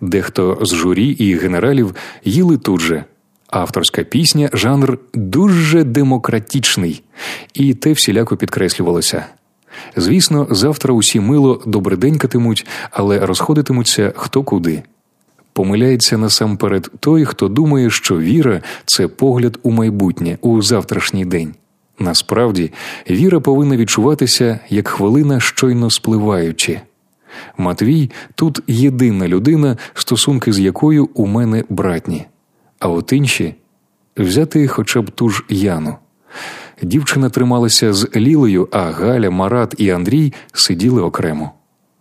Дехто з журі і генералів їли тут же. Авторська пісня, жанр дуже демократичний, і те всіляко підкреслювалося. Звісно, завтра усі мило добриденькатимуть, але розходитимуться хто куди. Помиляється насамперед той, хто думає, що віра це погляд у майбутнє, у завтрашній день. Насправді, віра повинна відчуватися як хвилина щойно спливаючи. Матвій тут єдина людина, стосунки з якою у мене братні, а от інші взяти хоча б ту ж Яну. Дівчина трималася з Лілею, а Галя, Марат і Андрій сиділи окремо.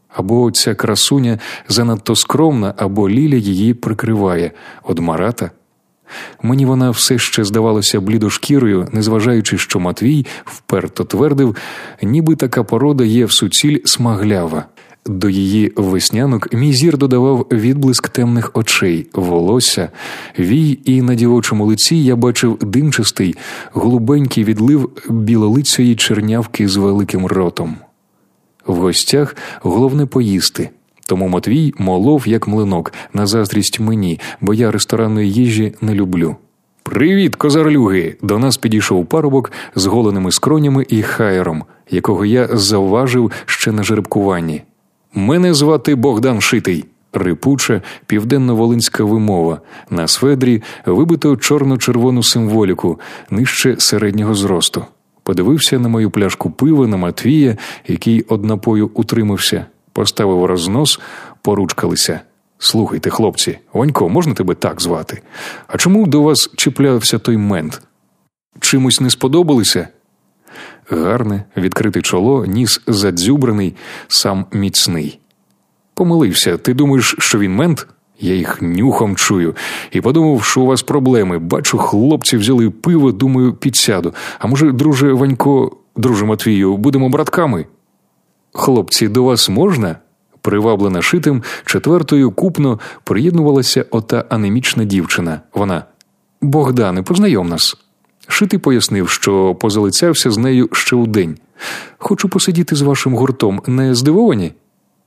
Або ця красуня занадто скромна, або Ліля її прикриває От Марата. Мені вона все ще здавалася блідошкірою, незважаючи, що Матвій вперто твердив, ніби така порода є в суціль смаглява. До її веснянок мій зір додавав відблиск темних очей, волосся, вій, і на дівочому лиці я бачив димчастий, голубенький відлив білолицьої чернявки з великим ротом. В гостях головне поїсти. Тому Матвій молов як млинок на заздрість мені, бо я ресторанної їжі не люблю. Привіт, козарлюги! До нас підійшов парубок з голеними скронями і хайером, якого я завважив ще на жеребкуванні. Мене звати Богдан Шитий, рипуча південно-волинська вимова. На сведрі вибито чорно-червону символіку нижче середнього зросту. Подивився на мою пляшку пива на Матвія, який однапою утримався, поставив рознос, поручкалися. Слухайте, хлопці, Ванько, можна тебе так звати? А чому до вас чіплявся той мент? Чимось не сподобалися? Гарне, відкрите чоло, ніс задзюбраний, сам міцний. Помилився, ти думаєш, що він мент? Я їх нюхом чую і подумав, що у вас проблеми. Бачу, хлопці взяли пиво, думаю, підсяду. А може, друже Ванько, друже Матвію, будемо братками? Хлопці, до вас можна? Приваблена шитим, четвертою купно приєднувалася ота анемічна дівчина. Вона Богдане, познайом нас. Шитий пояснив, що позалицявся з нею ще у день. Хочу посидіти з вашим гуртом, не здивовані?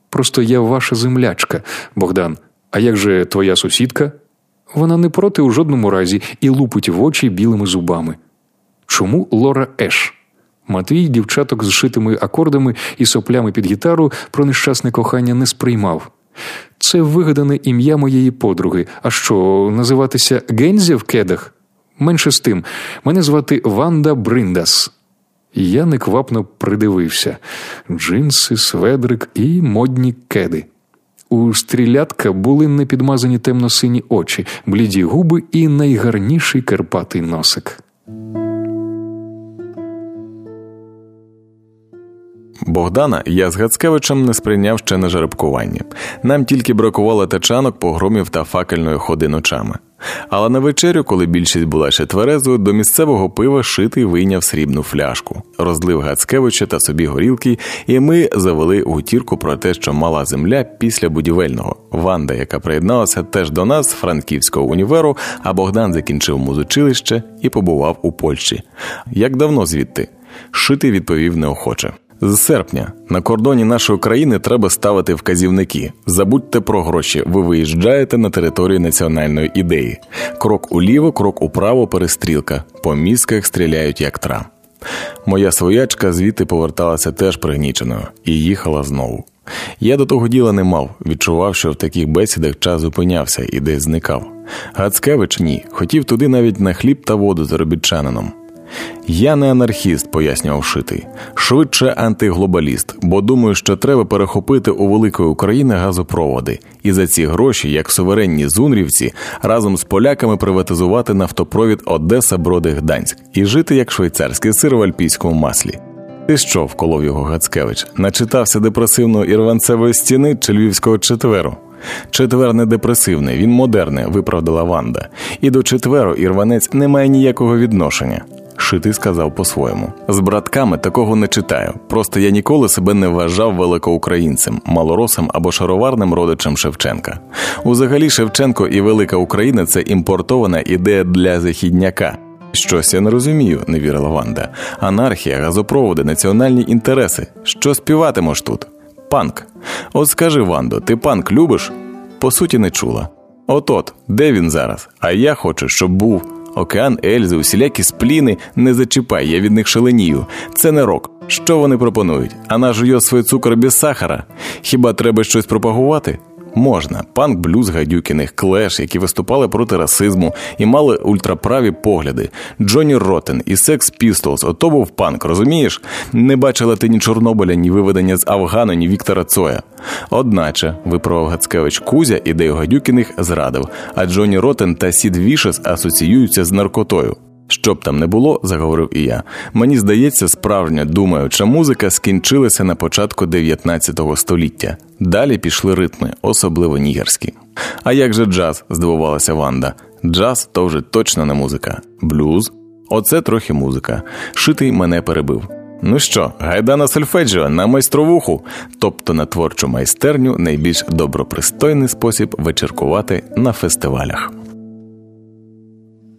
Просто я ваша землячка, Богдан. А як же твоя сусідка? Вона не проти у жодному разі і лупить в очі білими зубами. Чому Лора Еш? Матвій дівчаток з шитими акордами і соплями під гітару про нещасне кохання не сприймав. Це вигадане ім'я моєї подруги. А що, називатися Гензя в кедах? Менше з тим, мене звати Ванда Бриндас. Я неквапно придивився джинси, сведрик і модні кеди. У стрілятка були непідмазані темно-сині очі, бліді губи і найгарніший керпатий носик. Богдана я з Гацкевичем не сприйняв ще на жеребкуванні. Нам тільки бракувало тачанок, погромів та факельної ходи ночами. Але на вечерю, коли більшість була ще тверезою, до місцевого пива шитий вийняв срібну фляжку, розлив Гацкевича та собі горілки, і ми завели гутірку про те, що мала земля після будівельного. Ванда, яка приєдналася теж до нас з Франківського універу, а Богдан закінчив музучилище і побував у Польщі. Як давно звідти? Шитий відповів неохоче. З серпня на кордоні нашої країни треба ставити вказівники. Забудьте про гроші. Ви виїжджаєте на територію національної ідеї. Крок уліво, крок управо, перестрілка. По мізках стріляють як тра. Моя своячка звідти поверталася теж пригніченою і їхала знову. Я до того діла не мав, відчував, що в таких бесідах час зупинявся і десь зникав. Гацкевич ні, хотів туди навіть на хліб та воду заробітчанином. Я не анархіст, пояснював шитий, швидше антиглобаліст, бо думаю, що треба перехопити у великої України газопроводи і за ці гроші, як суверенні зунрівці, разом з поляками приватизувати нафтопровід Одеса Броди Гданськ і жити як швейцарський сир в альпійському маслі. Ти що, вколов його Гацкевич, начитався депресивної ірванцевої стіни чи львівського четверу? Четвер не депресивний, він модерний, виправдала Ванда. І до четверу ірванець не має ніякого відношення. Шитий сказав по-своєму. З братками такого не читаю. Просто я ніколи себе не вважав великоукраїнцем, малоросом або шароварним родичем Шевченка. Узагалі, Шевченко і Велика Україна це імпортована ідея для західняка. Щось я не розумію, не вірила Ванда. Анархія, газопроводи, національні інтереси. Що співатимеш тут? Панк. От скажи, Вандо, ти панк любиш? По суті не чула. От от, де він зараз? А я хочу, щоб був. Океан Ельзи, усілякі спліни, не зачіпай, я від них шаленію. Це не рок. Що вони пропонують? А наш жує свій цукор без сахара. Хіба треба щось пропагувати? Можна панк блюз гадюкіних, клеш, які виступали проти расизму і мали ультраправі погляди. Джонні Ротен і Секс Пістолс, ото був панк, розумієш? Не бачила ти ні Чорнобиля, ні виведення з Афгану, ні Віктора Цоя. Одначе, виправив Гацкевич Кузя ідею Гадюкіних зрадив, а Джонні Ротен та Сід Вішес асоціюються з наркотою. Що б там не було, заговорив і я. Мені здається, справжня думаюча музика скінчилася на початку 19 століття. Далі пішли ритми, особливо нігерські. А як же джаз? здивувалася Ванда. Джаз то вже точно не музика. Блюз? Оце трохи музика. Шитий мене перебив. Ну що, гайда на сольфеджіо, на майстровуху, тобто на творчу майстерню найбільш добропристойний спосіб вечіркувати на фестивалях.